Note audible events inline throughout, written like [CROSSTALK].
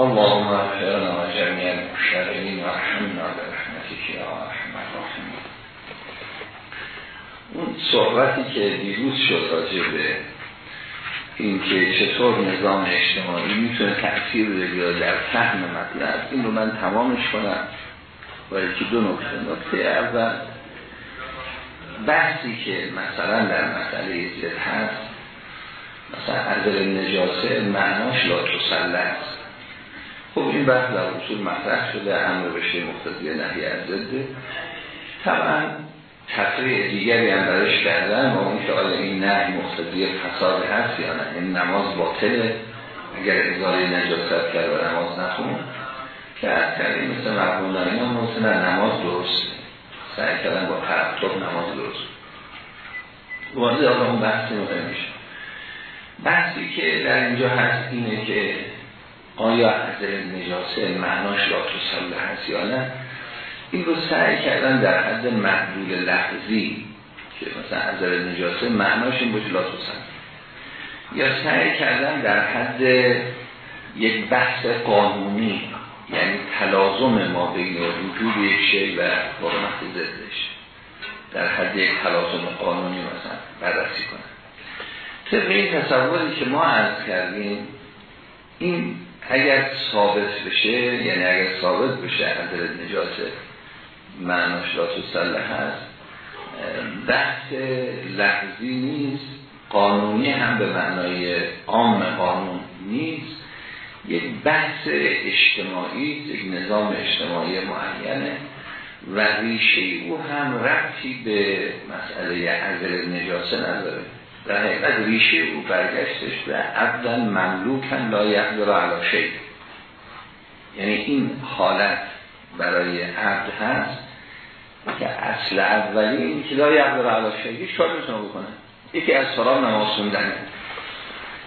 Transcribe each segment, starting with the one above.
اللهم اغفرنا جميع المشتغلین و رحمنا برحمتك یا رحم الراحمین اون صحبتی که دیروز شد راجع به این که چطور نظام اجتماعی می‌تونه تأثیر بگیره در فهم مطلب این رو من تمامش کنم. و که دو نکته. نکته اول بحثی که مثلا در مسئله زد هست مثلا عزل نجاسه معناش لا تسلط. خب این بحث در اصول مطرح شده امر بشه مختزی نهی از زده طبعا تفریع دیگری هم برش کردن و اون که آیا این نهی مختزی فساد هست یا نه. این نماز باطله اگر ازاره نجاست کرد و نماز نخون که از کردیم مثل مرمون داریم هم نماز درست سعی کردن با ترقب نماز درست. واضح آقا اون بحثی مهم میشه. بحثی که در اینجا هست اینه که آیا عذر نجاسه معناش لا تسله هست یا نه؟ این رو سعی کردن در حد محدود لحظی که مثلا عذر نجاسه معناش این باشه لا یا سعی کردن در حد یک بحث قانونی یعنی تلازم ما بین وجود یک شی و حرمت زدش در حد یک تلازم قانونی مثلا بررسی کنن. طبق این تصوری که ما عرض کردیم این اگر ثابت بشه یعنی اگر ثابت بشه حضرت نجات معناش لا تسله هست بحث لحظی نیست قانونی هم به معنای عام قانون نیست. یک بحث اجتماعی یک نظام اجتماعی معینه و ریشه او هم ربطی به مسئله عزل نجاسه نداره. در حقیقت ریشه او برگشتش به عبدن مملوکن لا یقدر علا شید یعنی این حالت برای عبد هست که اصل اولی این که لا یقدر علا شید هیچ کار می‌تونه بکنه. یکی از سلام نماز خوندنه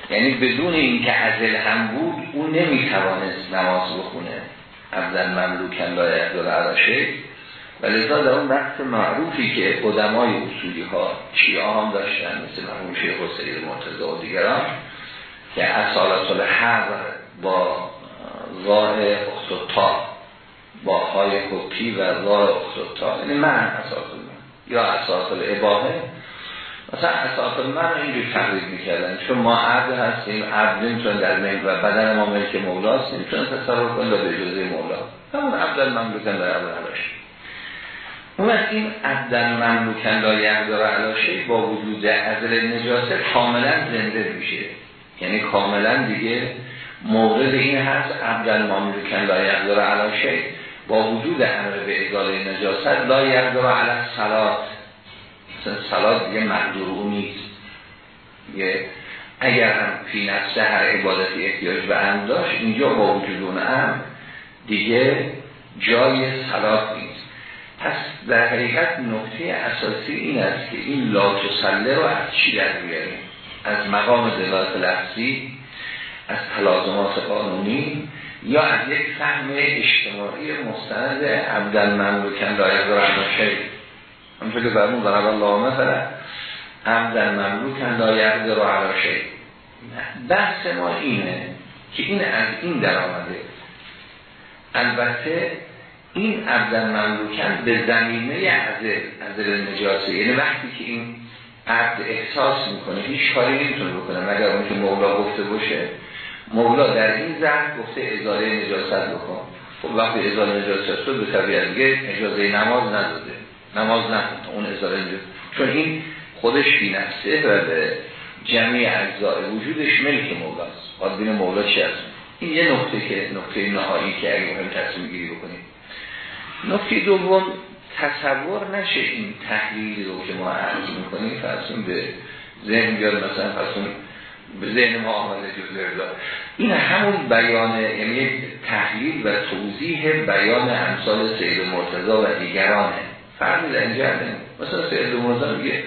یعنی بدون اینکه عزل هم بود او نمی‌توانست نماز بخونه. عبدن مملوکن لا یقدر علا شید و لذا در اون وقت معروفی که قدمای اصولی ها چی هم داشتن مثل مرحوم شیخ حسین مرتضی و دیگران که اصالت الحق با راه اختتا با های کپی و راه اختتا یعنی من اساس یا اساس الاباهه مثلا اساس من اینجور تقریب می‌کردن چون ما عبد هستیم عبد نمی‌تونه در ملک و بدن ما ملک مولاست نمی‌تونه تصرف کنه به اجازه مولا. همون عبد المملوکن در عبد اون از این عبدن مملوکن لا یقدر علاشه با وجود عزل نجاسه کاملا زنده میشه. یعنی کاملا دیگه مورد این هست عبدن مملوکن لا یقدر علاشه با وجود امر به ازاله نجاست. لا یقدر علی سلات سلات دیگه مقدور او نیست. یه اگر هم فی نفسه هر عبادتی احتیاج به هم داشت اینجا با وجود اون هم دیگه جای نیست پس در حقیقت نکته اساسی این است که این لا تسله رو از چی در بیاریم از مقام دلالت لفظی از تلازمات قانونی یا از یک فهم اجتماعی مستند عبدال مملوکن لا یقدر علی شیء همونطور که برمون ضرب الله مثلا عبدال مملوکن لا یقدر علی شیء بحث ما اینه که این از این در آمده. البته این عبدن مملوکن به زمینه عزل عزل نجاسه یعنی وقتی که این عبد احساس می‌کنه هیچ کاری نمی‌تونه بکنه مگر اون که مولا گفته باشه. مولا در این زرد گفته ازاره نجاست بکن. خب وقتی ازاره نجاست شد به طبیعت دیگه اجازه نماز نداده. نماز نکن اون ازاره نجاست. چون این خودش بی نفسه و به جمعی اجزای وجودش ملک مولاست. باید بین مولا چی هست؟ این یه نقطه که نقطه نهایی که اگه مهم تصمیم گیری بکنیم. نکته دوم تصور نشه این تحلیل رو که ما عرض می‌کنیم فرسون به ذهن بیاد مثلا فرسون به ذهن ما آمده جز این همون بیان یعنی تحلیل و توضیح بیان امثال سید مرتضا و دیگرانه فرمی در اینجا؟ مثلا سید مرتضا میگه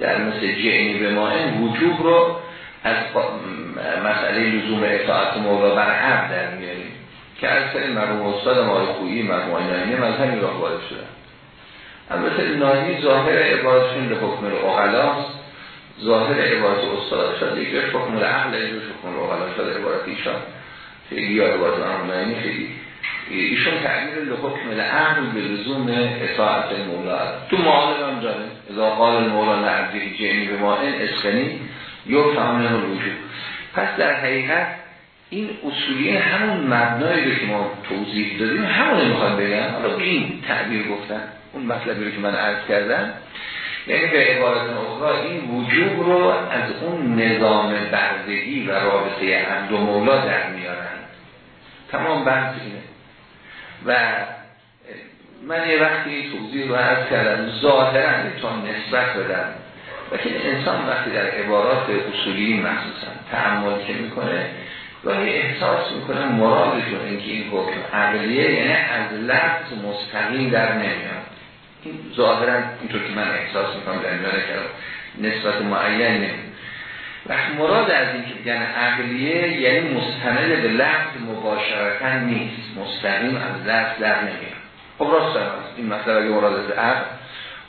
در مثل جعنی به ما وجوب رو از مسئله لزوم اطاعت مولا بر عبد در میاریم. که از سری مرموم استاد مال خویی مرموم آینانی مذهبی راه وارد شدن. البته نانی ظاهر عبارتشون به حکم اغلاست ظاهر عبارت استاد شد یک حکم العقل یک حکم اغلا شد عبارت ایشان. خیلی یا عباد آنلاینی خیلی. ایشون تعبیر لحکم العقل به لزوم اطاعت مولا تو معالم هم داره. اذا قال مولا لعبدی جنی به ما این اسکنی یا فهمه وجود پس در حقیقت این اصولی همون مبنایی که ما توضیح دادیم همون می‌خواد بگم. حالا این تعبیر گفتن اون مطلبی رو که من عرض کردم یعنی به عبارت اخرى این وجوب رو از اون نظام بردگی و رابطه عبد و مولا در میارن. تمام بحث اینه. و من یه وقتی توضیح رو عرض کردم ظاهرا تا نسبت بدم و که انسان وقتی در عبارات اصولی مخصوصا تعمل که می‌کنه گاهی احساس می‌کنه مرادشون اینکه این حکم عقلیه یعنی از لفظ مستقیم در نمیاد. این ظاهرا اینطور که من احساس می‌کنم در میانه کردم نسبت معین نمید وقت مراد از این که بگن عقلیه یعنی مستند به لفظ مباشرتا نیست. مستقیم از لفظ در نمیاد. خب راست هست. این مطلب اگه مراد از عقل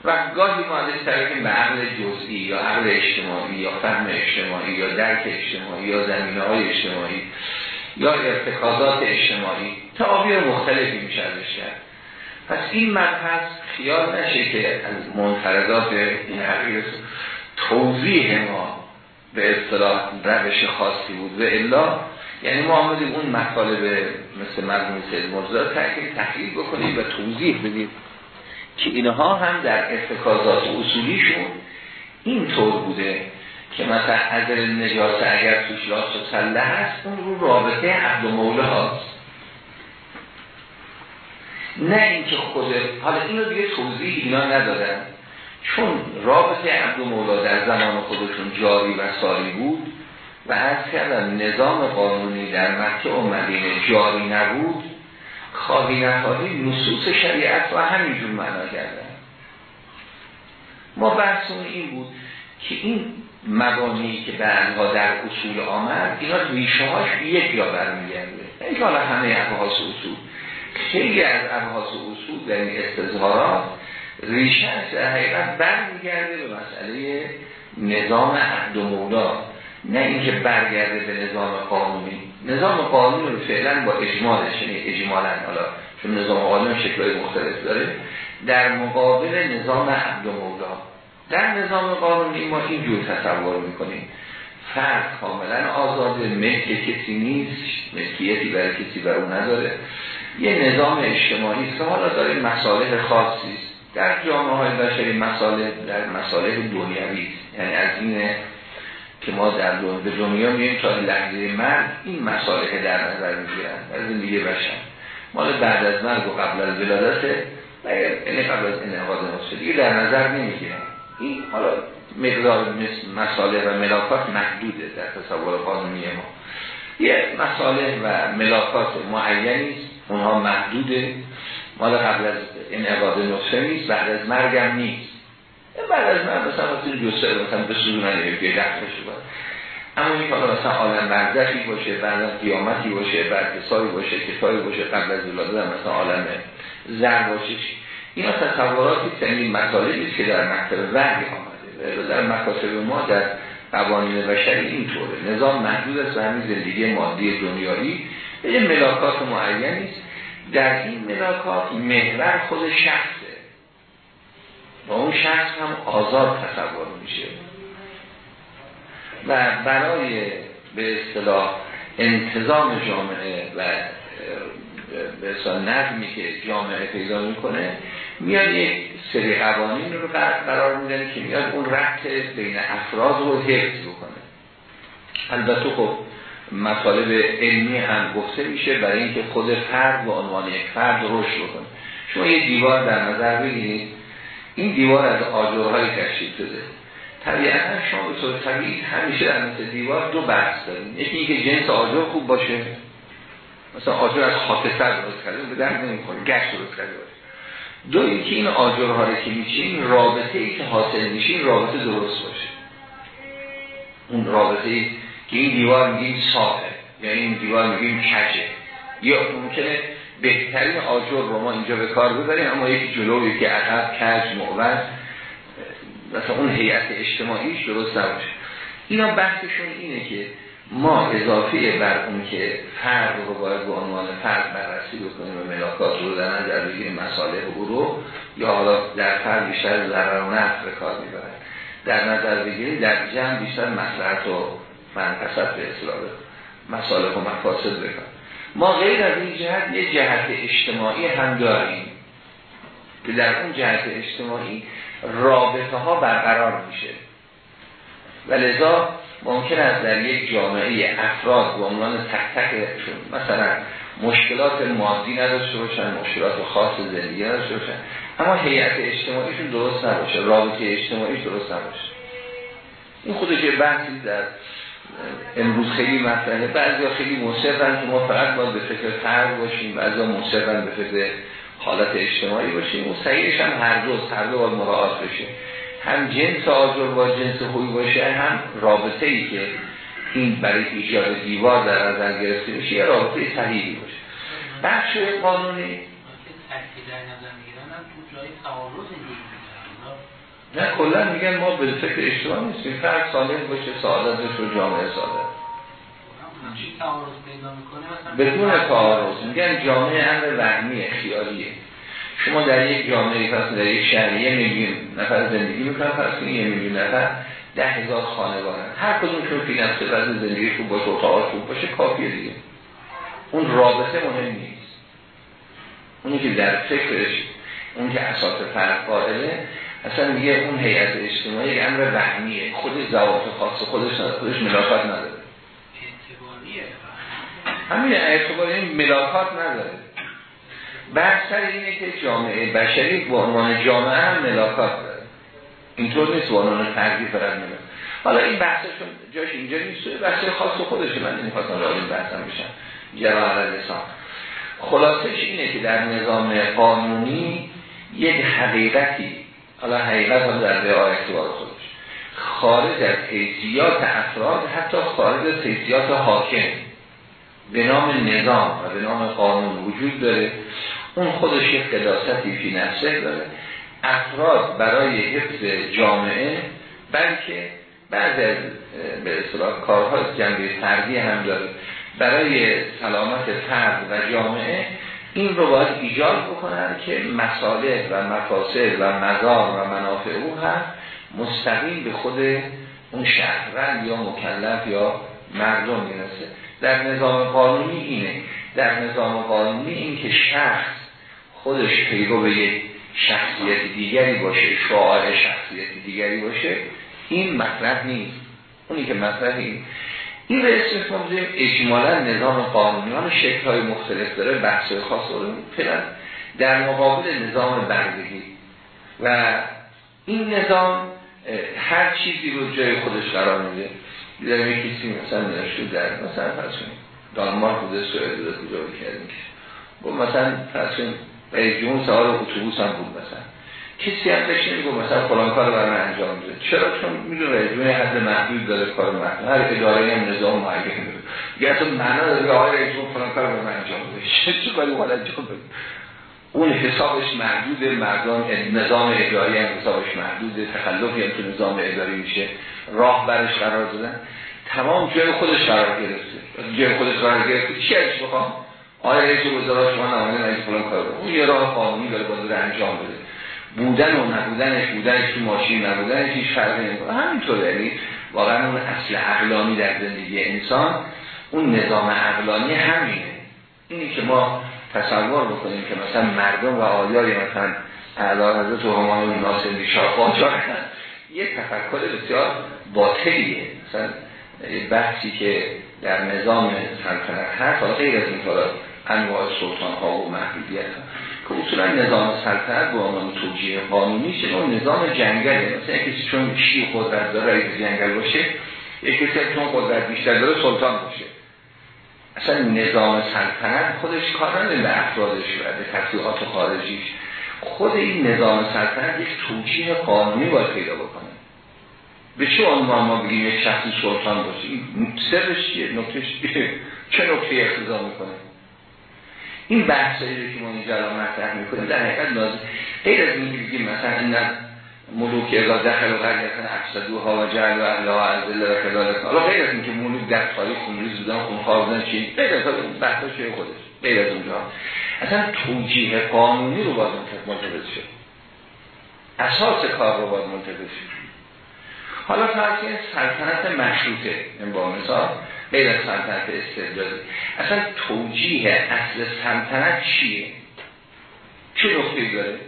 و گاهی ما ازش به عقل جزئی یا عقل اجتماعی یا فهم اجتماعی یا درک اجتماعی یا زمینه های اجتماعی یا ارتکازات اجتماعی تعابیر مختلفی میشه ازش کرد. پس این مبحث خیال نشه که از منفردات این حقیقت توضیح ما به اصطلاح روش خاصی بود. و الا یعنی ما آمدیم اون مطالب مثل مرموم سید مرزا تحقیق تحقیق بکنیم و توضیح بدیم. که اینها هم در ارتکازات اصولیشون این طور بوده که مثلا عدل نجاسه اگر توش لاس و هست اون رو رابطه عبد و موله هاست. نه اینکه خود حالا اینو دیگه توضیح اینا ندادن. چون رابطه عبد و مولا در زمان خودشون جاری و ساری بود و از کردن نظام قانونی در مکه و مدینه جاری نبود. خواهی نخواهی نصوص شریعت و همینجور معنا کردن. ما بحثمون این بود که این مبانی که بعدها در اصول آمد اینا ریشهاش یک یا برمیگرده. این که حالا همه ابحاث اصول. خیلی از ابحاث اصول در این استظهارات ریشهش در حقیقت برمیگرده به مسئله نظام عهد و مولا. نه اینکه برگرده به نظام قانونی. نظام قانونی رو فعلا با اجمالش یعنی اجمالا حالا چون نظام قانونی شکلهای مختلف داره در مقابل نظام عبد و مولا در نظام قانونی ما اینجور تصور می‌کنیم. فرد کاملا آزاده ملک کسی نیست ملکیتی برای کسی بر اون نداره. یه نظام اجتماعی که حالا داره مسائل خاصی در جامعه های بشری مسائل در مسائل دنیوی یعنی از این که ما در به دنیا میگیم تا لحظه مرد این مسائل در نظر می‌گیرن. در زندگی بشن مال بعد از مرگ و قبل از ولادت یعنی قبل از انعقاد نصفه دیگه در نظر نمی‌گیرن. این حالا مقدار مسائل و ملاکات محدوده در تصور قانونی ما. یه مسائل و ملاکات معینی اونها محدوده. مال قبل از انعقاد نصفه نیست. بعد از مرگم نیست. بعد از من مثلا مثلا جسر مثلا به سوزو نگه ده باشه اما این حالا مثلا عالم برزخی باشه بعد از قیامتی باشه بعد حسابی باشه کتابی باشه قبل از ولاده مثلا عالم زر باشه. اینا تصوراتی این مطالبی که در مکتب وحی آمده در مکاتب ما در قوانین بشری اینطوره. نظام محدود است و همین زندگی مادی دنیایی. به ملاکات معینی است. در این ملاکات محور خود شخص و اون شخص هم آزاد تصور میشه. و برای به اصطلاح انتظام جامعه و به نظمی که جامعه پیدا می‌کنه میاد یک سری قوانین رو قرار میدن که میاد اون ربط بین افراد رو حفظ بکنه. البته خب مطالب علمی هم گفته میشه برای اینکه خود فرد به عنوان یک فرد رشد بکنه. شما یه دیوار در نظر بگیرید. این دیوار از آجرهای تشکیل شده. طبیعتا شما به طور طبیعی همیشه در مثل دیوار دو بحث داریم. یکی اینکه جنس آجر خوب باشه مثلا آجر از خاکستر درست کرده به درد نمی‌خوره گشت درست کرده باشه. دو اینکه این آجرها رو که میچین رابطه ای که حاصل میشه این رابطه درست باشه. اون رابطه ای که این دیوار میگیم صافه یا این دیوار میگیم کجه. یا ممکنه بهترین آجر رو ما اینجا به کار ببریم اما یکی جلو یکی عقب کج معوض مثلا اون هیئت اجتماعیش درست نباشه. اینا بحثشون اینه که ما اضافه بر اون که فرد رو باید به عنوان فرد بررسی بکنیم و ملاکات رو در نظر بگیریم مساله او رو یا حالا در فرد بیشتر ضرر و نفع به کار می‌برن. در نظر بگیریم در جمع بیشتر مسلحت و منقصد به اصلاح مساله و مفاسد بکن ما غیر از این جهت یه جهت اجتماعی هم داریم. که در اون جهت اجتماعی رابطه ها برقرار میشه. و لذا ممکن است در یک جامعه افراد به عنوان تک تکشون مثلا مشکلات مادی نداشته باشن مشکلات خاص زندگی نداشته باشن. اما هیئت اجتماعیشون درست نباشه رابطه اجتماعی درست نباشه. این خودش یه بحثی در امروز خیلی مطرحه. بعضی خیلی مصرن که ما فقط باید به فکر فرد باشیم بعضی مصرن به فکر حالت اجتماعی باشیم. و صحیحش هم هر دو هر دو باید مراعات بشه. هم جنس آجر با جنس خوی باشه هم رابطه ای که این برای ایجاد دیوار در نظر گرفته بشه یه رابطه صحیحی باشه. بخش قانونی. نه کلا میگن ما به فکر اجتماعی نیستیم. فرق صالح باشه سعادت و جامعه سعادت بدون تعارض میگن جامعه امر وهمی خیالیه. شما در یک جامعه پس در یک شهر یه میلیون نفر زندگی می‌کنن پس یه میلیون نفر ده هزار خانوارن. هر کدومشون فی نفسه وضع زندگی خوب باشه اتاق خوب باشه کافیه دیگه. اون رابطه مهم نیست. اونی که در فکرش اون که اساس فرق قائله اصلا میگه اون هیئت اجتماعی یک امر وهمیه. خود زوات خاص خودش نداره خودش ملاقات نداره. همین اعتباری ملاقات نداره. بحث اینه که جامعه بشری به عنوان جامعه هم ملاقات داره. اینطور نیست به عنوان فردی فرد میده حالا این بحثشون جاش اینجا نیست. بحث خاص خودشه. من نمی‌خواستم را این بحثم بشم. جواب لسان خلاصش اینه که در نظام قانونی یک حقیقتی حالا حقیقت هم در رعایت بار خودش خارج از حیثیات افراد حتی خارج از حیثیات حاکم. به نام نظام و به نام قانون وجود داره. اون خودش یک قداستی فی نفسه داره. افراد برای حفظ جامعه بلکه بعد از به اصطلاح کارهای جنبه فردی هم داره. برای سلامت فرد و جامعه این رو باید ایجاد بکنن که مساله و مفاسد و مزار و منافع او هم مستقیم به خود اون شهروند یا مکلف یا مردم می‌رسه. در نظام قانونی اینه. در نظام قانونی این که شخص خودش پیرو به یک شخصیت دیگری باشه شعار شخصیت دیگری باشه این مطرح نیست. اونی که مطرح این این به اسم اجمالا نظام قانونی ها شکل های مختلف داره بحث خاص رو در مقابل نظام بردگی و این نظام هر چیزی رو جای خودش قرار میده. در یک کسی مثلا نشون در مثلا فرض کنیم دانمارک بوده سوئد بوده کجا کردیم با مثلا کنیم رئیس جمهور سوار اتوبوس هم بود مثلا. کسی هم بهش نمیگه مثلا فلان کار برای من انجام میده چرا؟ چون می‌دونه جمهور حد محدود داره کار محدود هر اداره هم نظام معین داره. دیگه اصلا معنا داره که آقای جمهور فلان کار برای انجام بده. [LAUGHS] چه کاری اون انجام بده؟ اون حسابش محدود مردم نظام اداری هم حسابش محدوده تخلفی هم تو نظام اداری میشه. راه برش قرار دادن. تمام جای خودش قرار گرفته. جای خودش قرار گرفته. چی ازش بخوام؟ آیا رئیس وزراء شما نماینده رئیس فلان کار اون یه راه قانونی داره باید انجام بده. بودن و نبودنش بودنش تو ماشین نبودنش هیچ فرقی نمی‌کنه همینطوره. یعنی واقعا اون اصل عقلانی در زندگی انسان اون نظام عقلانی همینه. اینی که ما تصور بکنیم که مثلا مردم و آیای مثلا اعلی حضرت همایون ناصر شاه قاجار [LAUGHS] یه تفکر بسیار باطلیه. مثلا بحثی که در نظام سلطنت هست حالا غیر از این انواع سلطان ها و محدودیت که اصولا نظام سلطنت با عنوان توجیه قانونی چه اون نظام جنگله مثلا کسی چون شی قدرت داره رئیس جنگل باشه یک کسی چون قدرت بیشتر داره سلطان باشه. اصلا نظام سلطنت خودش کار به افرادش و به تفریحات خارجیش. خود این نظام سلطنت یک توجیه قانونی باید پیدا بکنه. به چه عنوان ما بگیم یک شخصی سلطان باشه؟ این سرش چیه؟ نکتش چه نکته اقتضا می‌کنه؟ این بحثایی که ما اینجا الان مطرح می‌کنیم در حقیقت لازم. غیر از این بگیم مثلا این ملوک ازا دخل و قریتن افسدو ها و جعل و اهلها از دل و خلالت. حالا غیر از اینکه ملوک در تاریخ خونریز بودن خونخوار بودن چی؟ غیر از بحثا خودش. غیر از اونجا. اصلا توجیه قانونی رو باید منتفض شد. اساس کار رو باید منتفض شد. حالا فرض سلطنت مشروطه این با مثال. غیر از سلطنت استبدادی اصلا توجیه اصل سلطنت چیه؟ چه نقطه داره؟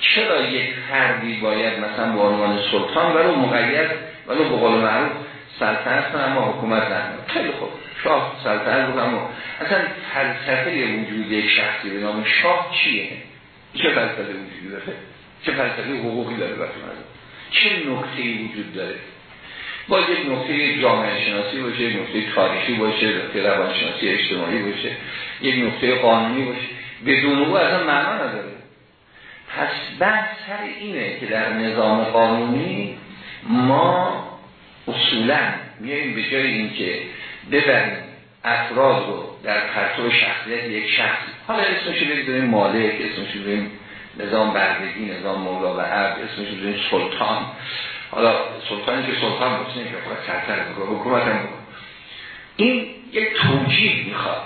چرا یک فردی باید مثلا به عنوان سلطان ولو مقید ولو به قول معروف سلطنت کنه اما حکومت نکنه؟ خیلی خوب. شاه سلطنت رو اما اصلا فلسفه وجود یک شخصی به نام شاه چیه؟ چه فلسفه وجودی داره؟ چه فلسفه حقوقی داره چه نکته وجود داره؟ با یک نکته جامعه شناسی باشه یک نکته تاریخی باشه نکته روانشناسی اجتماعی باشه یک نکته قانونی باشه. بدون او اصلا معنا نداره. پس بحث سر اینه که در نظام قانونی ما اصولا میاییم به جای اینکه ببریم افراد رو در پرتو شخصیت یک شخص. حالا اسمش رو بگذاریم مالک اسمش رو نظام بردگی نظام مولا و عبد اسمش رو سلطان. حالا سلطانی که سلطان باشه که خود سرطر حکومت هم این یک توجیه می‌خواد.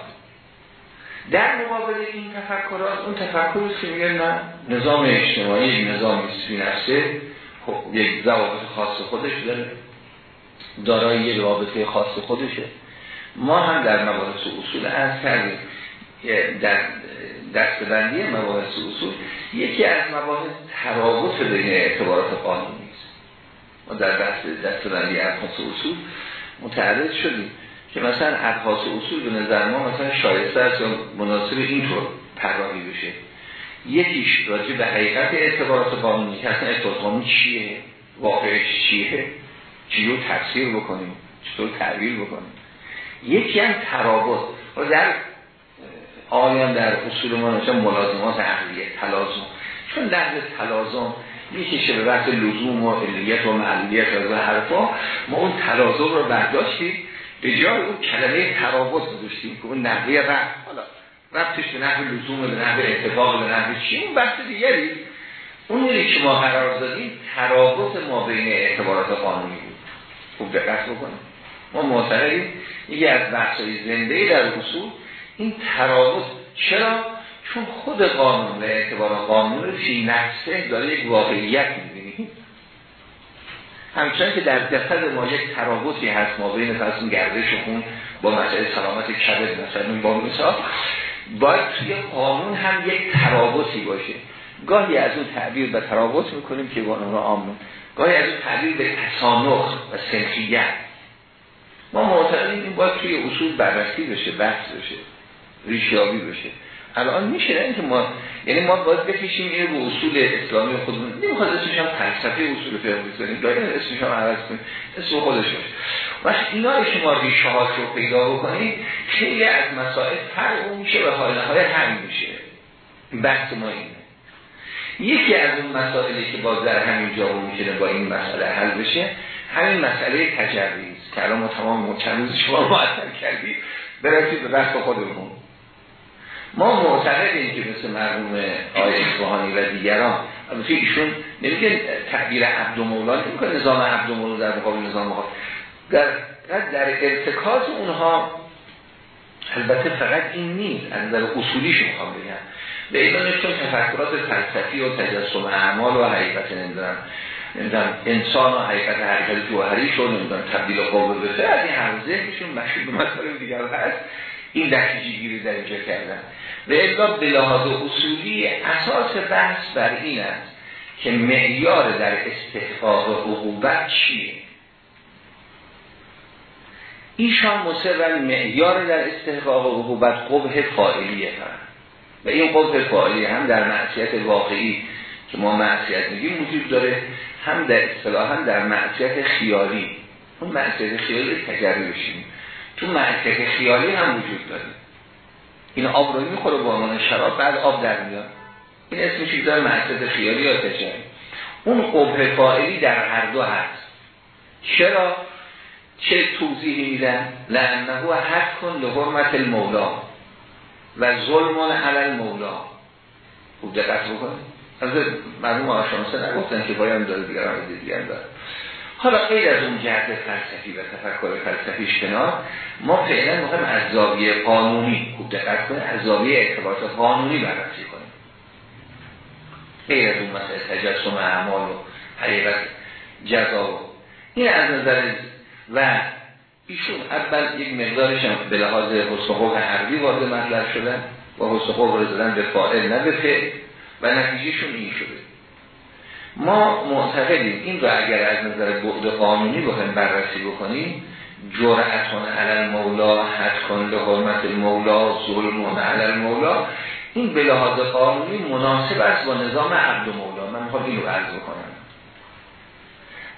در مقابل این تفکرات اون تفکر که میگه نه نظام اجتماعی نظام سی نفسه خب یک ضوابط خاص خودش داره. دارای یک رابطه خاص خودشه. ما هم در مباحث اصول از کردیم. در دستبندی مباحث اصول یکی از مباحث ترابط بین اعتبارات قانونی. در بحث دستبندی ابحاث اصول متعرض شدیم که مثلا ابحاث اصول به نظر ما مثلا شایسته است یا مناسب اینطور طراحی بشه. یکیش راجع به حقیقت اعتبارات قانونی که اصلا اعتبارات قانونی چیه؟ واقعش چیه؟ چیو تفسیر بکنیم؟ چطور تعبیر بکنیم؟ یکی هم ترابط. در آیان در اصول ما نشان ملازمات عقلیه تلازم. چون لحظه تلازم می‌کشه به وقت لزوم و علیت و معلیت و حرفا. ما اون تلازم رو برداشتیم به جای اون کلمه ترابط گذاشتیم که اون نحوه رفت. حالا رفتش به نحوه لزوم به نحوه اتفاق به نحوه چی؟ اون بحث دیگری. اون که ما قرار دادیم ترابط ما بین اعتبارات قانونی بود. خوب دقت بکنیم ما معتقدیم یکی از بحثای زنده در اصول این ترابط چرا؟ چون خود قانون و اعتبار قانون فی نفسه داره یک واقعیت می‌بینیم همچنان که در جسد ما یک ترابطی هست ما بین فرسون گردش خون با مسئله سلامت کبد مثلا با مثال باید توی قانون هم یک ترابطی باشه. گاهی از اون تعبیر به ترابط می‌کنیم که قانون آمون گاهی از اون تعبیر به تصانخ و سنخیت ما معتقدیم این باید توی اصول بررسی بشه بحث بشه ریشیابی بشه. الان میشه نه اینکه ما یعنی ما باید بکشیم این رو اصول اسلامی خودمون. نمی‌خواد اسمش هم فلسفه اصول فقه بزنیم. داریم اسمش هم عوض کنیم. اسم خودش باشه وقت اینا شما ریشه ها رو پیدا بکنید خیلی از مسائل فرق میشه و حال های هم میشه. بحث ما اینه. یکی از اون مسائلی که باز در همین جا میشه با این مسئله حل بشه همین مسئله تجربی است که الان ما تمام چند شما معطل کردید برسید به بحث خودمون. ما معتقدیم که مثل مرحوم آیه اصفهانی و دیگران البته ایشون نمیگه تعبیر عبد و مولا نمیگه نظام عبد در مقابل نظام مقابل. در در ارتکاز اونها البته فقط این نیست از نظر اصولیش می‌خوام بگم. به ایران چون تفکرات فلسفی و تجسم اعمال و حقیقت نمی‌دونم نمی‌دونم انسان و حقیقت حرکت جوهری شد نمی‌دونم تبدیل قوه به از این هر ذهنشون مشهور به مسائل دیگر هست. این نتیجه گیری در اینجا کردن. و الا به لحاظ اصولی اساس بحث بر این است که معیار در استحقاق عقوبت چیه؟ ایشان مصر معیار در استحقاق عقوبت قبه فائلیه هم و این قبه فائلیه هم در معصیت واقعی که ما معصیت میگیم وجود داره هم در اصطلاح هم در معصیت خیالی. اون معصیت خیالی تجربه بشیم. تو معصیت خیالی هم وجود داره. این آب رو می‌خوره با عنوان شراب بعد آب در میاد. این اسمش داره معصیت خیالی یا تجاری اون قبه فائلی در هر دو هست چرا؟ چه توضیحی میدن؟ لانه حد کن لحرمت المولا و ظلمان علی المولا. خوب دقت بکنید. از مرموم آشانسه نگفتن که باید داره دیگر هم دیگر داره. حالا غیر از اون جهت فلسفی و تفکر فلسفیش کنار ما فعلا مهم از زاویه قانونی خوب دقت کنه از زاویه اعتبارات قانونی بررسی کنیم. غیر از اون مسئله تجسم اعمال و حقیقت جزا و این از نظر و ایشون اول یک مقدارش هم به لحاظ حسن حربی وارد مطلب شدن و حسن رو زدن به فائل نه به فعل و نتیجهشون این شده. ما معتقدیم این رو اگر از نظر بعد قانونی بخوایم بررسی بکنیم جرأتون علل مولا حد کن به حرمت مولا ظلم علل مولا این به لحاظ قانونی مناسب است با نظام عبد مولا. من می‌خوام این رو عرض بکنم.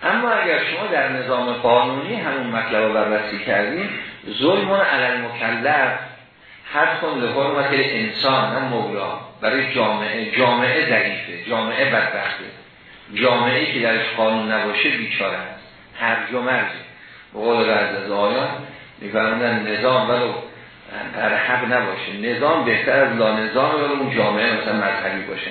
اما اگر شما در نظام قانونی همون مطلب رو بررسی کردیم ظلم علل مکلف حد کن به حرمت انسان نه مولا. برای جامعه جامعه ضعیفه جامعه بدبخته. جامعه که درش قانون نباشه بیچاره است. هر و مرزی به قول از آیان میفرمودن نظام ولو در حق نباشه. نظام بهتر از لا نظام ولو اون جامعه مثلا مذهبی باشه.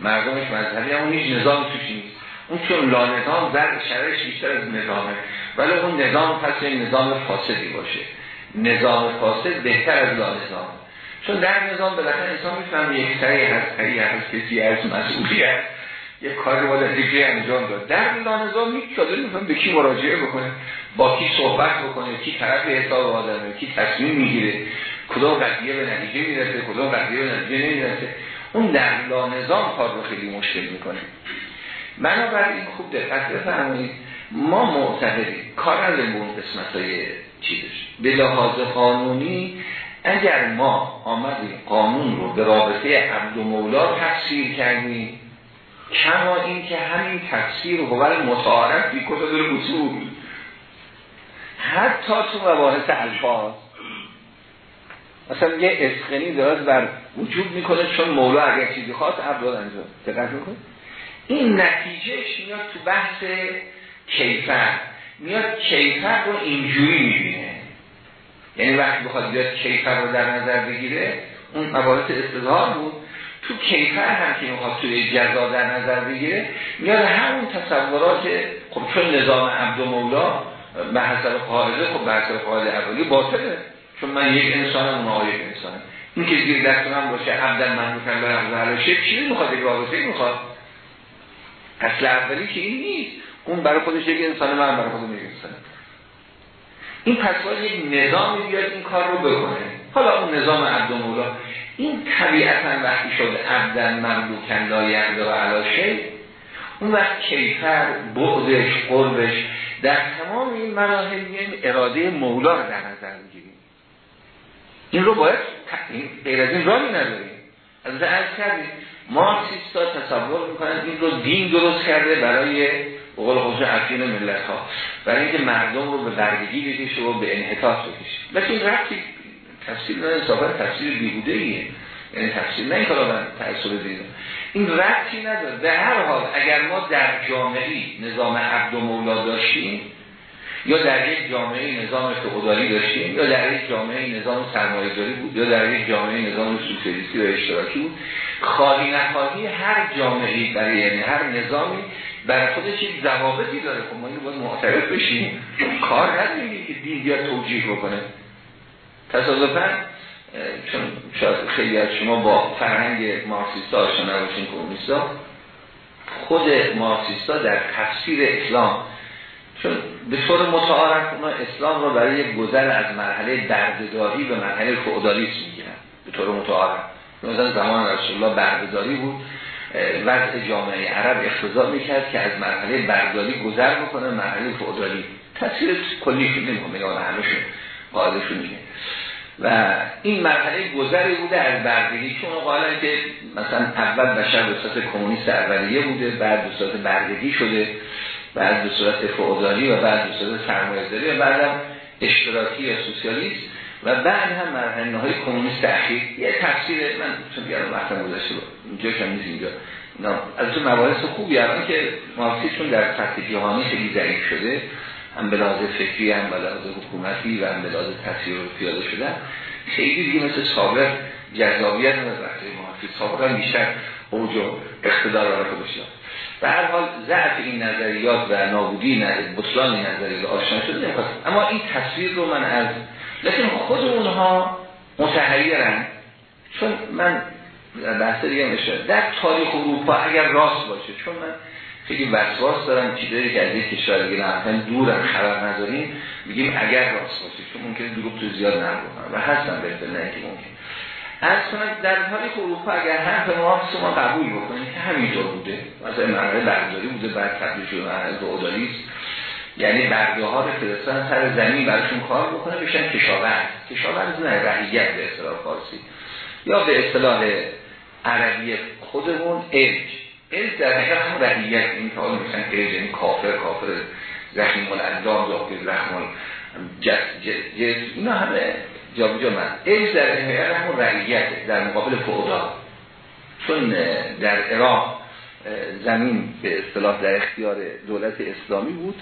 مردمش مذهبی اون هیچ نظام توش نیست. اون چون لا نظام در شرش بیشتر از نظامه. ولی اون نظام پس این نظام فاسدی باشه. نظام فاسد بهتر از لا نظام. چون در نظام بالاخره انسان میفهم یک سری هست سری هست کسی از مسئولی هست. یک کاری باید دیگه انجام داد. در نظام هیچ شده میفهم به کی مراجعه بکنه با کی صحبت بکنه کی طرف حساب آدمه کی تصمیم می‌گیره کدوم قضیه به نتیجه می‌رسه کدوم قضیه به نتیجه نمی‌رسه. اون در نظام کار رو خیلی مشکل می‌کنه. بنابراین خوب دقت بفرمایید ما معتقدیم کار از اون قسمت های چیزش. به لحاظ قانونی اگر ما آمدیم قانون رو به رابطه عبد و مولا تفسیر کردیم کما این که همین تفسیر هوال متعارف بی کتب اصول حتی تو مباحث الفاظ مثلا یه اسخنی دراز بر وجود می‌کنه چون مولا اگر چیزی خواست عبد انجام دقت می‌کنه این نتیجهش میاد تو بحث کیفر. میاد کیفر رو اینجوری می‌بینه. یعنی وقتی بخواد بیاد کیفر رو در نظر بگیره اون مباحث استظهار بود. تو کیفر هم که می‌خواد توی جزا در نظر بگیره میاد همون تصورات خب چون نظام عبد مولا به حسب قاعده خب به حسب قاعده اولی باطله چون من یک انسانم اون یک انسانم این که زیر دست من باشه عبدن من می‌کنم برم زهر چی می‌خواد؟ یک رابطه می‌خواد. اصل اولی که این نیست. اون برای خودش یک انسان من برای خودم یک انسان این پس باید یک نظامی بیاد این کار رو بکنه. حالا اون نظام عبد این طبیعتا وقتی شد عبدن مملوکن لاینده و علاشه اون وقت کیفر بعدش قربش در تمام این مراحل اراده مولا رو در نظر می‌گیریم. این رو باید غیر از این رامی نداریم. از از کردیم مارکسیستا تصور می‌کنن این رو دین درست کرده برای بقول خودش افین ملت ها برای اینکه مردم رو به بردگی بکشه و به انحطاط بکشه. لیکن رفتی تفسیر نه انصافا تفسیر بیهوده ایه یعنی تفسیر نه کلا من تأثیر دیدم این ربطی نداره. در هر حال اگر ما در جامعه نظام عبد و مولا داشتیم یا در یک جامعه نظام فئودالی داشتیم یا در یک جامعه نظام سرمایه‌داری بود یا در یک جامعه نظام سوسیالیستی و اشتراکی بود خواهی نخواهی هر جامعه برای یعنی هر نظامی برای خودش یک ضوابطی داره. خب ما اینو باید معترف بشیم. کار نداریم که دین بیا توجیه بکنه. تصادفا چون شاید خیلی از شما با فرهنگ مارکسیستا آشنا نباشین کمونیستا خود مارکسیستا در تفسیر اسلام چون به طور متعارف اونا اسلام رو برای گذر از مرحله بردهداری به مرحله فئودالیسم می‌گیرن به طور متعارف. مثلا زمان رسول الله بردهداری بود. وضع جامعه عرب اختزار می‌کرد که از مرحله برداری گذر بکنه مرحله فئودالی تفسیر کلی نمی‌خوام بگم همشون قاعدشون میگه. و این مرحله گذری بوده از بردگی. چون قائلن که مثلا اول بشر به صورت کمونیست اولیه بوده بعد به صورت بردگی شده بعد به صورت فعودالی و بعد به صورت سرمایه‌داری و بعدم اشتراکی یا سوسیالیست و بعد هم مرحله های کمونیست اخیر. یه تفسیر من چون بیارم وقتم گذاشته اینجا هم نیست اینجا. از تو مباحث خوبی الان که مارکسیسم در سطح جهانی خیلی ضعیف شده. هم به فکری هم به حکومتی و هم به لحاظ تاثیر پیاده شده خیلی دیگه مثل سابق جذابیت از وقتی مارکسیسم سابقا بیشتر اوج و اقتدار را خودش به هر حال ضعف این نظریات و نابودی بطلان این نظریات آشنا شده اما این تصویر رو من از لیکن خود اونها متحیرن چون من بحث دیگه میشه در تاریخ اروپا اگر راست باشه چون من خیلی وسواس دارم چیزایی که از یک کشور دیگه نه دورم خبر نداریم میگیم اگر راست باشه چون ممکنه دروغ تو زیاد نگفتن و هستن به نه که ممکن. از کنم در تاریخ اروپا اگر حرف ما ما قبول بکنیم که همینطور بوده. مثلا مرحله برداری بوده بعد تبدیل شده مرحله فئودالیسم. یعنی برده ها رو فرستان سر زمین براشون کار بکنه بشن کشاورز. کشاورز نه رعیت به اصطلاح فارسی. یا به اصطلاح عربی خودمون ارج. ارج در حقیقت هم رعیت این که حالا میشن ارج یعنی کافر کافر زخیم الاندام زاقی زخم جس اینا همه جا بجا من. ارج در حقیقت هم رعیت در مقابل فعودا چون در عراق زمین به اصطلاح در اختیار دولت اسلامی بود.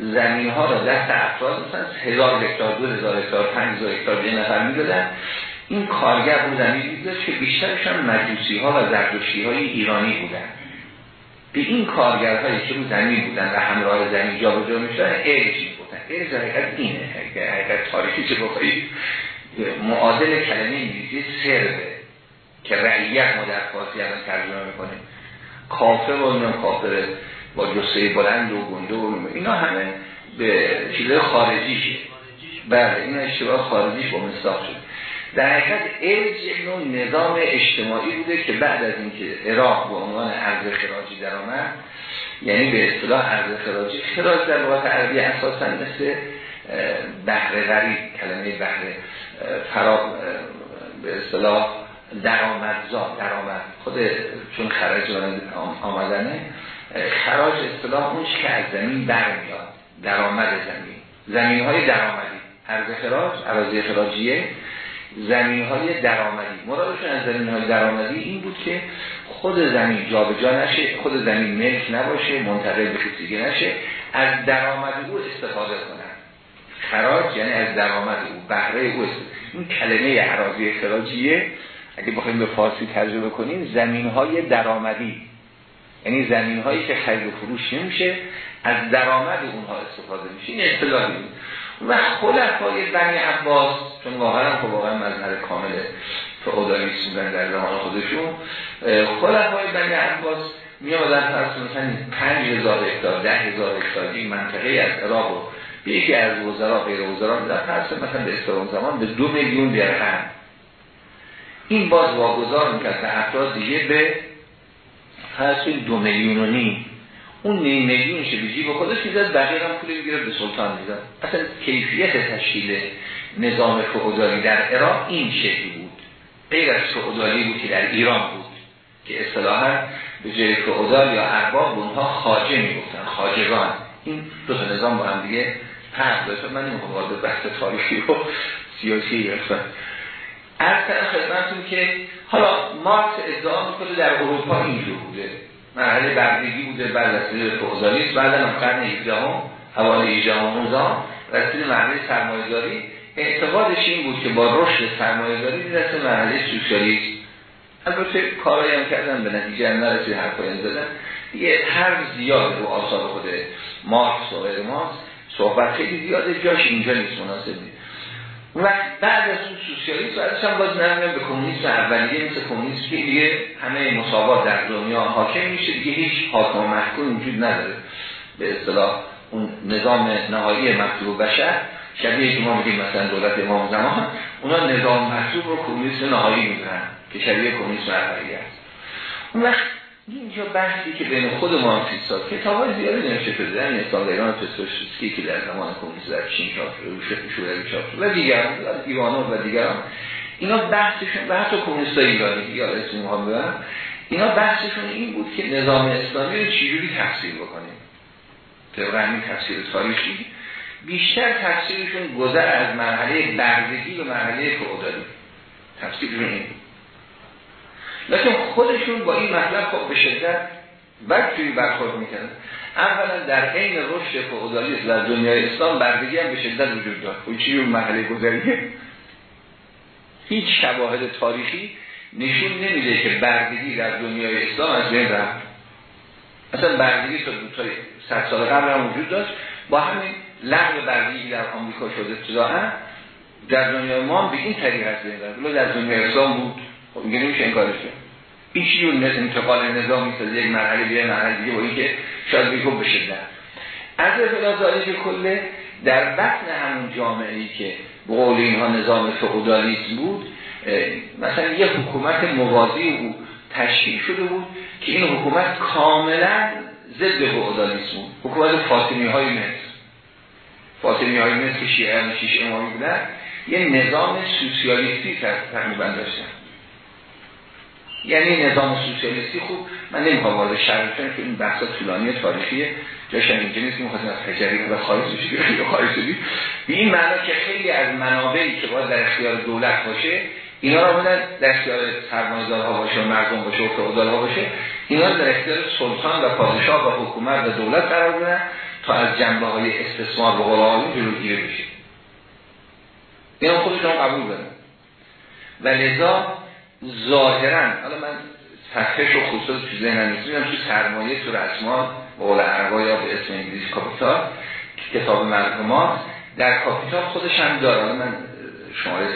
زمین ها را دست افراد مثلا هزار هکتار دو هزار هکتار پنج هزار هکتار به نفر می‌دادن. این کارگر رو زمین می‌داد که بیشترش هم مجوسی ها و زردشتی های ایرانی بودن. به این کارگرهایی که رو زمین بودن و همراه زمین جا بجا می‌شدن ارج میبودن ارج حقیقت اینه. حقیقت تاریخی که بخواهید معادل کلمه انگلیسی سربه که رعیت ما در فارسی الان ترجمه می‌کنیم. کافر و اینا کافر با جسه بلند و گنده و اینا همه به چیزای خارجیشه. بله این اشتباه خارجیش با مصداق شد در حقیقت ارج نوع نظام اجتماعی بوده که بعد از اینکه عراق به عنوان ارز خراجی در آمد یعنی به اصطلاح ارز خراجی خراج در لغت عربی اساسا مثل بهره غریب کلمه بهره فرا به اصطلاح درآمدزا درآمد. خود چون خرج آمدنه خراج اصطلاح اون که از زمین برمیاد درآمد زمین. زمین های درآمدی. ارز خراج عراضی خراجیه. زمین های درآمدی. مرادشون از زمین های درآمدی این بود که خود زمین جابجا نشه خود زمین ملک نباشه منتقل به کسی نشه از درآمد او استفاده کنن. خراج یعنی از درآمد او بهره او این کلمه عراضی خراجیه اگه بخوایم به فارسی ترجمه کنیم زمین های درآمدی. یعنی زمین هایی که خرید و فروش نمیشه از درآمد اونها استفاده میشه. این اصطلاحی و خلفای بنی عباس چون واقعا خب واقعا مظهر کامل فئودالیسم بودن در زمان خودشون خلفای بنی عباس می آمدن فرض مثلا 5000 هکتار 10000 هکتار این منطقه از عراق و یکی از وزرا غیر وزرا در فرض مثلا به استرون زمان به دو میلیون درهم. این باز واگذار می‌کرد افراد دیگه به فرض دو میلیون و نیم اون نیم میلیون شه به جیب خودش می‌زد بقیه هم پول می‌گیره به سلطان می‌زد اصلا کیفیت تشکیل نظام فئودالی در عراق این شکلی بود. غیر از فئودالی بود که در ایران بود. که اصطلاحا به جای فئودال یا ارباب اونها خاجه می‌گفتن خاجگان. این دو تا نظام با هم دیگه فرق داشت. من نمی‌خوام وارد بحث تاریخی و سیاسی گرفتم از طرف خدمتتون که حالا مارکس ادعا می‌کنه در اروپا اینجور بوده. مرحله بردگی بوده بعد رسیده به فوزالیست بعد هم قرن 18 هم حوالی 18 هم 19 رسیده مرحله سرمایه‌داری اعتقادش این بود که با رشد سرمایه‌داری می‌رسه مرحله سوسیالیسم البته کارایی هم کردن به نتیجه هم نرسید حرفای زدن. دیگه هر زیاد رو آثار خود مارکس و غیر صحبت خیلی زیاده جاش اینجا نیست مناسب نیست. و بعد از اون سوسیالیسم بعدش هم باز نرمیم به کمونیسم اولیه مثل کمونیسم که دیگه همه مساوات در دنیا حاکم میشه دیگه هیچ حاکم و محکوم وجود نداره. به اصطلاح اون نظام نهایی مطلوب بشر شبیه که ما میگیم مثلا دولت امام زمان اونا نظام مطلوب رو کمونیسم نهایی می‌دونن که شبیه کمونیسم اولیه است. اون وقت اینجا بحثی که بین خود مارکسیستا کتاب های زیادی نمیشه شده. در اسلام دیگران پستوشسکی که در زمان کمونیست در چین چاپ شده شوروی چاپ و دیگران ایوانوف و دیگران اینا بحثشون بحث کمونیست ایرانی یا اسم ها ببرن اینا بحثشون این بود که نظام اسلامی رو چجوری تفسیر بکنیم؟ طبق تفسیر تاریخی. بیشتر تفسیرشون گذر از مرحله بردگی و مرحله فعودالی تفسیرشون این لیکن خودشون با این مطلب خب به شدت توی برخورد می‌کنن اولا در عین رشد فئودالیسم در دنیای اسلام بردگی هم به شدت وجود داشت. اون چی اون مرحله گذریه؟ هیچ شواهد تاریخی نشون نمیده که بردگی در دنیای اسلام از بین رفت. اصلا بردگی تا دو صد سال قبل هم وجود داشت. با همین لغو بردگی در آمریکا شده ابتداعا در دنیای ما به این طریق از بین رفت. در دنیای اسلام بود. خب میگه نمیشه این کارش این چیزی انتقال نظامی تا یک مرحله بیه مرحله دیگه با اینکه شاید بگو بشه در از افلاس که کله در بطن همون جامعه ای که به قول اینها نظام فئودالیسم بود مثلا یه حکومت موازی او تشکیل شده بود که این حکومت کاملا ضد فئودالیسم بود. حکومت فاطمی های مصر. فاطمی های مصر که شیعه شیش امامی بودن یه نظام سوسیالیستی تقریبا داشتن. یعنی نظام سوسیالیستی خوب. من نمی‌خوام وارد شرح که این بحثا طولانی تاریخیه جاش اینجا نیست. که می‌خواستیم از حجری و خارج شدید به این معنا که خیلی از منابعی که باید در اختیار دولت باشه اینا رو بودن در اختیار سرمایه‌دارها باشه و مردم باشه و فئودال‌ها باشه. اینا در اختیار سلطان و پادشاه و حکومت و دولت قرار بدن تا از جنبه های استثمار و قرآنی جلوگیری بشه. اینا خودشون قبول دارن. و لذا ظاهرا حالا من صفحه به خصوص تو ذهنم نیست. تو سرمایه تو رسمان قول عربا یا به اسم انگلیس Capital کتاب مرحومات در Capital خودش هم داره. من شماره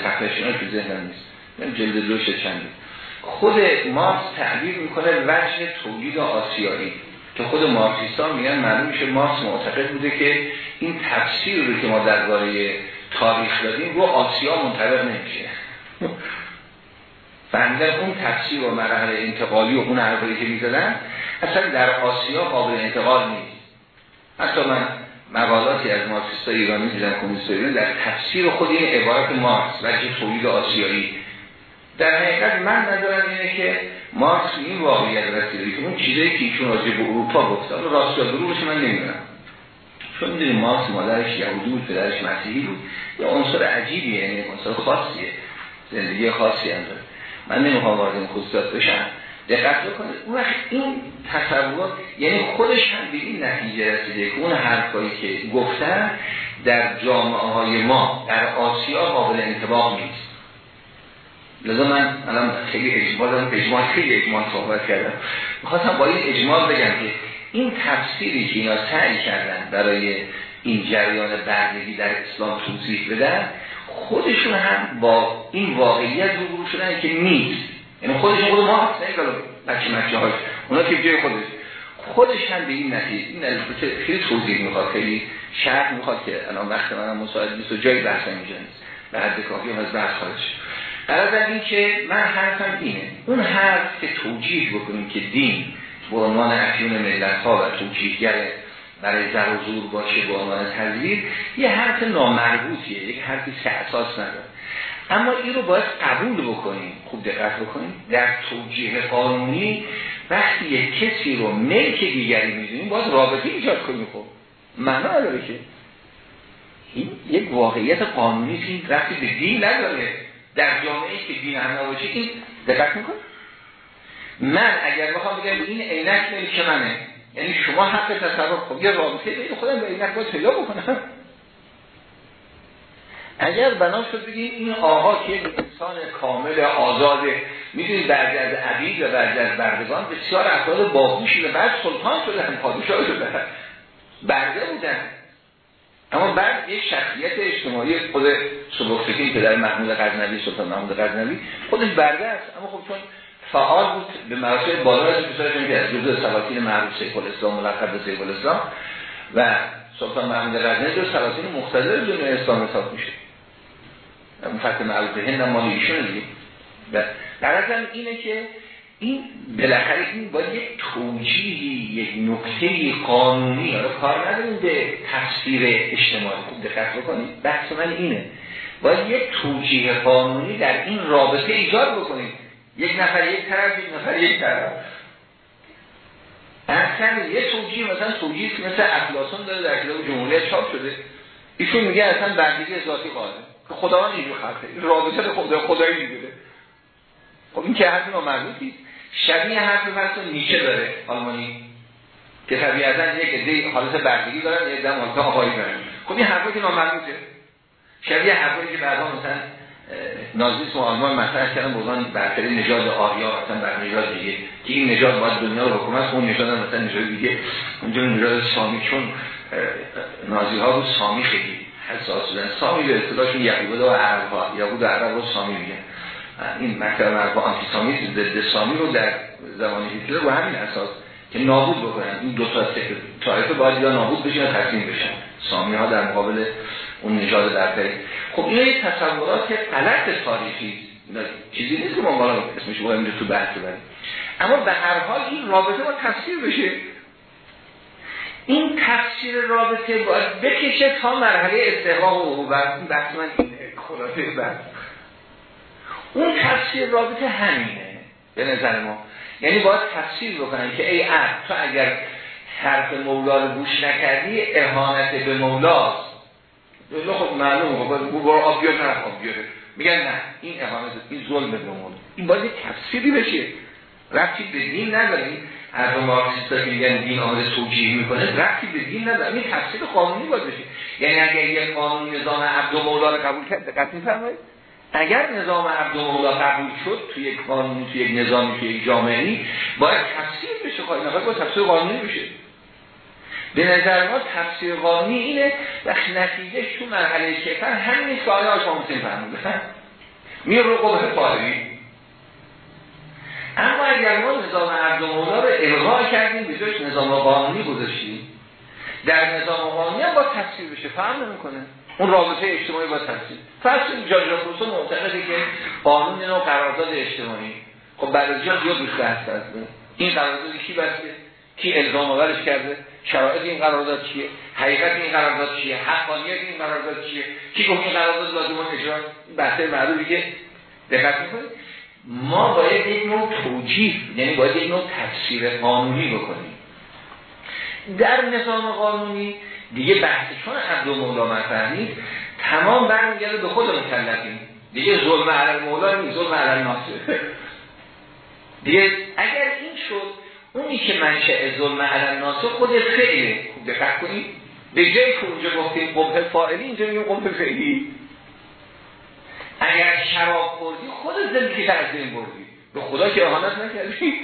شما تو ذهنم نیست. من جلد دومش چندی خود مارکس تعبیر می‌کنه وجه تولید آسیایی. که خود مارکسیستا میگن معلوم میشه مارکس معتقد بوده که این تفسیر رو که ما درباره تاریخ دادیم رو آسیا منطبق نمیشه. فهمیدن اون تفسیر و مراحل انتقالی و اون حرفایی که می‌زدن اصلا در آسیا قابل انتقال نیست. حتی من مقالاتی از مارکسیست ایرانی دیدم کمونیست در تفسیر خود این عبارت مارکس وجه تولید آسیایی. در حقیقت من نظرم اینه که مارکس این واقعیت رسیده که اون چیزایی که ایشون راجع به اروپا گفتن راست یا دروغش من نمی‌دونم. چون می‌دونیم مارکس مادرش یهودی بود پدرش مسیحی بود. یا عنصر عجیبیه یعنی عنصر خاصیه. زندگی خاصی هم داره. من نمی‌خوام وارد این خصوصات بشم. دقت بکنید اون وقت این تصور یعنی خودش هم به این نتیجه رسیده که اون حرفایی که گفتن در جامعه های ما در آسیا قابل انتباه نیست. لذا من الان خیلی اجماع دارم اجماع خیلی اجماع صحبت کردم. می‌خواستم با این اجماع بگم که این تفسیری که اینا سعی کردن برای این جریان بردگی در اسلام توضیح بدن خودشون هم با این واقعیت روبرو شدن که نیست. یعنی خودشون خود ما هست نه بچه مچه هاش اونا که جای خودش. خودش هم به این نتیجه این البته خیلی توضیح می‌خواد خیلی شرح می‌خواد که الان وقت منم مساعد نیست و جای بحث اینجا نیست. به حد کافی از بحث خارج قرار در این که من حرفم اینه. اون حرف که توجیه بکنیم که دین به عنوان افیون ملت ها و توجیهگر برای در و زور باشه به عنوان تذیر یه حرف نامربوطیه یک حرفی که اساس نداره. اما این رو باید قبول بکنیم خوب دقت بکنیم. در توجیه قانونی وقتی یک کسی رو ملک دیگری می‌دونیم باید رابطه ایجاد کنیم. خب معنا داره که. این یک واقعیت قانونی که این رفتی به دین نداره. در جامعه که دین هم نباشه این دقت می‌کنه من اگر بخوام بگم این عینک ملک منه یعنی شما حق تصرف خب یه رابطه بین خودم به عینک باید پیدا بکنم. اگر بنا شد بگیم این آقا که انسان کامل آزاده می‌دونید بعد از عبید و بعد از بردگان بسیار افراد باهوشی و بعد سلطان شدن پادشاه شدن. برده بودن. اما بعد یک شخصیت اجتماعی خود سبکتگین پدر محمود غزنوی سلطان محمود غزنوی خودش برده است. اما خب چون فعال بود به مراتب بالا از بسیار که از جزء سلاطین معروف سیف الاسلام ملقب به سیف الاسلام. و سلطان محمود غزنوی جز سلاطین مختلف دنیای اسلام حساب میشه فتح معروف هند هم مال ایشون دیگه. و در اینه که این بالاخره این با یک توجیهی یک نکته قانونی حالا کار نداریم به تفسیر اجتماعی. خوب دقت بکنید بحث من اینه. باید یک توجیه قانونی در این رابطه ایجاد بکنید یک نفر یک طرف یک نفر یک طرف. اصلا یه توجیه مثلا توجیه مثل افلاسون داره در کتاب جمهوریت چاپ شده. ایشون میگه اصلا بندگی ذاتی قانون که خداوند اینجور خلقه. رابطه خدا خدایی می‌دونه خب این که حرف نامربوطی شبیه حرف فرض نیچه داره آلمانی. که طبیعتا یک عده حالت بردگی دارن یک دم حالت آقایی دارن. خب این حرفی که نامربوطه شبیه حرفی که بعدا مثلا نازیسم آلمان مطرح کردن بودن برتری نژاد آریا مثلا بر نژاد دیگه. که این نژاد باید دنیا رو حکومت اون نژاد مثلا نژاد دیگه. اونجا نژاد سامی چون نازی ها رو سامی خیلی حساس بودن. سامی به اصطلاحشون یهود و عرب ها یهود و عرب و سامی میگن. این مکتب مرد آنتی سامی ضد سامی رو در زمان هیتلر رو همین اساس که نابود بکنن. این دو تا طایفه باید یا نابود بشن یا تسلیم بشن. سامی ها در مقابل اون نژاد برتری خب این یه تصورات غلط تاریخی چیزی نیست که ما بالا اسمش باید تو بحث بریم اما به هر حال این رابطه با تفسیر بشه. این تفسیر رابطه باید بکشه تا مرحله استحقاق و این بحث من خلاصه بحث. اون تفسیر رابطه همینه به نظر ما. یعنی باید تفسیر بکنن که ای عبد تو اگر حرف مولا رو گوش نکردی اهانت به مولاست. دولا خب معلوم خب بو برو آب بیار نه آب بیاره میگن نه این اهانت این ظلم به این باید تفسیری بشه. رفتی به دین نداریم. هر مارکسیستا که میگن دین آمده توجیه می‌کنه رفتی به دین نداره این تفسیر قانونی باید بشه. یعنی اگر یه قانون نظام عبد و مولا رو قبول کرد دقت میفرمایید. اگر نظام عبد و مولا قبول شد توی یک قانون توی یک نظامی توی یک جامعه باید تفسیر بشه. خواهی نفر باید تفسیر قانونی بشه. به نظر ما تفسیر قانونی اینه و نتیجه تو مرحله کفر همین که آیا شما مسلم فرمودن میره رو قبه فاهری اما اگر ما نظام عبد رو الغا کردیم به نظام قانونی گذاشتیم. در نظام قانونی هم با تفسیر بشه فهم نمی‌کنه. اون رابطه اجتماعی با تفسیر. فرض جاجا پروسو معتقده که قانون اینو قرارداد اجتماعی. خب بعد از جان بیاد روش بحث این قرارداد کی بسته؟ کی الزام آورش کرده؟ شرایط این قرارداد چیه؟ حقیقت این قرارداد چیه؟ حقانیت این قرارداد چیه؟ کی گفت این قرارداد لازم اجرا؟ بحث معروفی که دقت می‌کنید. ما باید یک نوع توجیه یعنی باید یک نوع تفسیر قانونی بکنیم. در نظام قانونی دیگه بحث چون عبد مولا نیست تمام برمیگرده به خود مکلفین دیگه ظلم علی مولا نیست ظلم علی ناصر [LAUGHS] دیگه اگر این شد اونی که منشأ ظلم علی ناصر خود فعله خوب دقت کنید. به جای که اونجا گفتیم قبه فاعلی اینجا میگیم قبه فعلی. اگر شراب خوردی خود زندگی در این بردی. به خدا که احانت نکردی.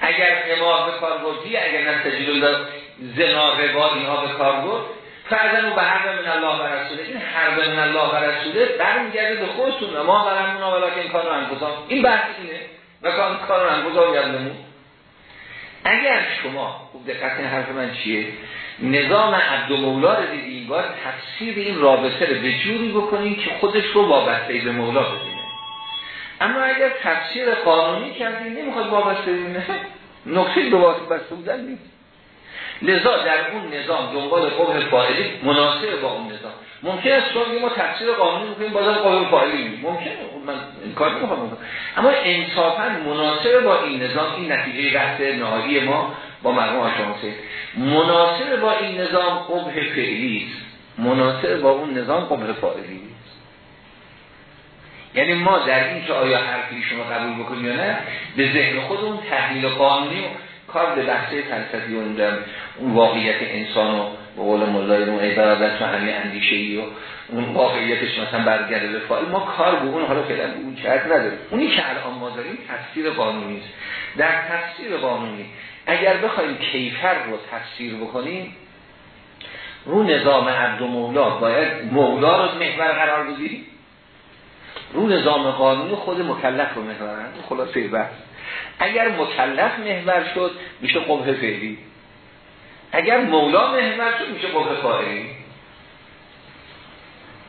اگر قمار به کار بردی اگر نستجیل داد زنا ربا اینها به کار برد. فرزن به حرب من الله و رسوله. این حرب من الله و رسوله برمیگرده به خودتون. ما برمونا ولیکن کار رو این بحث اینه. و کار رو انگذار گردمون اگر شما خوب دقت حرف من چیه؟ نظام عبد و مولا رو دیدیم باید تفسیر این رابطه رو به جوری بکنیم که خودش رو وابسته به مولا ببینه. اما اگر تفسیر قانونی کردیم نمی‌خواد وابسته ببینه نقطه به وابسته بودن نیست. لذا در اون نظام دنبال قبه فاعلی مناسب با اون نظام. ممکن است شما ما تفسیر قانونی می‌کنیم بازم قبه فاعلی ممکنه من این کار نمی‌خوام اما انصافا مناسب با این نظام این نتیجه بحث نهایی ما با مرحوم آشامسه مناسب با این نظام قبه فعلی مناسب با اون نظام قبه فاعلی یعنی ما در این که آیا حرفی شما قبول بکنیم یا نه به ذهن خودمون تحلیل قانونی کار به بحثه فلسفی و اون واقعیت انسان و به قول مولای اون عبادت و همه اندیشه ای و اون واقعیتش مثلا برگرده به فایل ما کار به اون حالا فعلا به اون چرت نداریم. اونی که الان ما داریم تفسیر قانونی است در تفسیر قانونی اگر بخوایم کیفر رو تفسیر بکنیم رو نظام عبد و مولا باید مولا رو محور قرار بدیم رو نظام قانونی خود مکلف رو محور خلاصه بحث اگر مکلف محور شد میشه قبه فعلی. اگر مولا محور شد میشه قبه فاعلی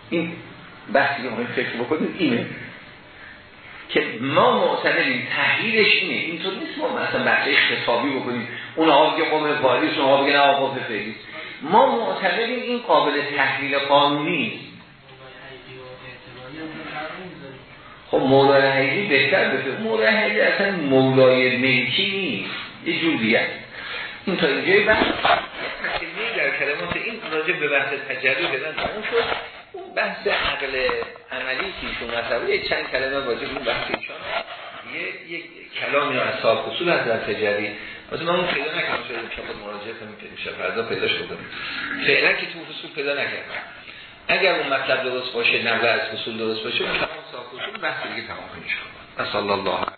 این بحثی که فکر بکنید اینه که ما معتقدیم تحلیلش اینه. اینطور نیست ما مثلا بحث اختصابی بکنیم. اون آقا بگه قبه فاعلی اون آقا بگه نه فعلی. ما معتقدیم این قابل تحلیل قانونی. خب مولای حیدی بهتر بفهم مولای حیدی اصلا مولای ملکی نیست. یه جور دیگه این تا اینجای بحث در کلمات این راجع به بحث تجربه بدن تموم شد. اون بحث عقل عملی که ایشون مطلبه یه چند کلمه واجب اون بحث ایشان. یک کلامی رو از صاحب خصول از در تجربی مثلا من اون پیدا نکردم. شاید که مراجعه کنیم که میشه فردا پیدا شده فعلا که تو فصول پیدا نکردم. اگر اون مطلب درست باشه نظر از اصول درست باشه اون تمام اصول بحث دیگه تمام کنیش کنم الله